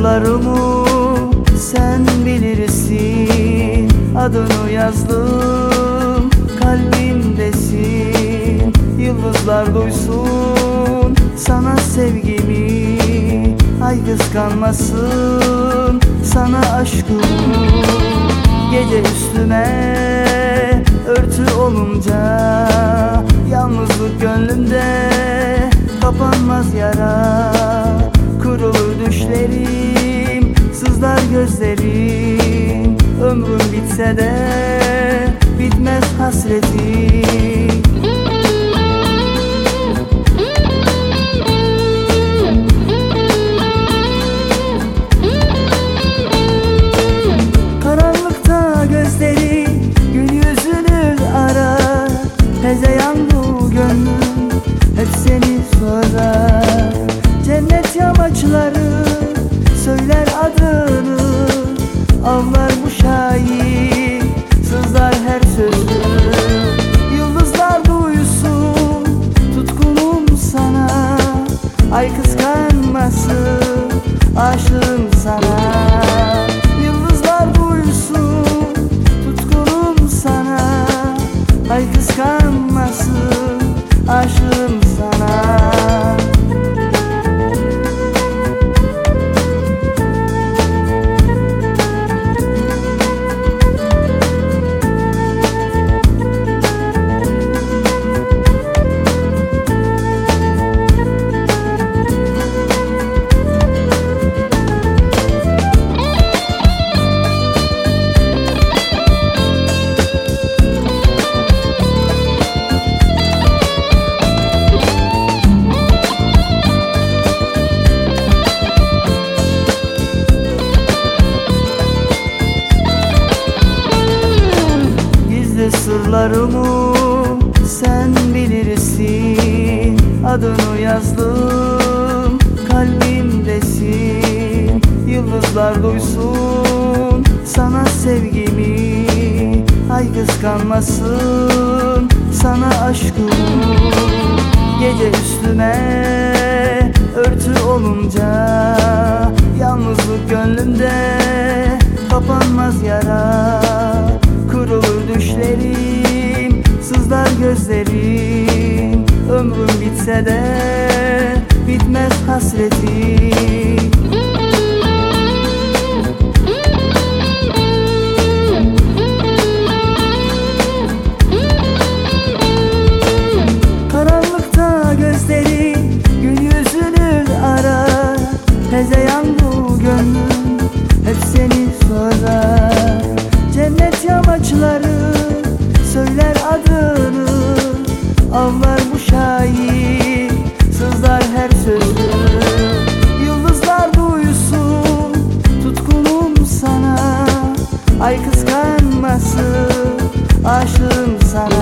Sırlarımı sen bilirsin. Adını yazdım kalbimdesin. Yıldızlar duysun sana sevgimi Ay kıskanmasın. Sana aşkımı Gece üstüme örtü olunca Yalnızlık gönlümde kapanmaz yara. Kırılır düşlerim sızlar gözlerim Ömrüm bitse de bitmez hasretim Karanlıkta gözleri gün yüzünü arar. Hezeyan bu gönlüm hep seni sorar. Cennet yamaçları söyler adını. Avlar bu şair sızlar her sözü. Yıldızlar duysun tutkunum sana. Ay kıskanmasın sırlarımı sen bilirsin. Adını yazdım kalbimdesin. Yıldızlar duysun sana sevgimi Ay kıskanmasın. Sana aşkımı Gece üstüme örtü olunca sızlar gözlerim Ömrüm bitse de bitmez hasretim şair sızlar her sözü Yıldızlar duysun. Tutkunum sana Ay kıskanmasın aşığım sana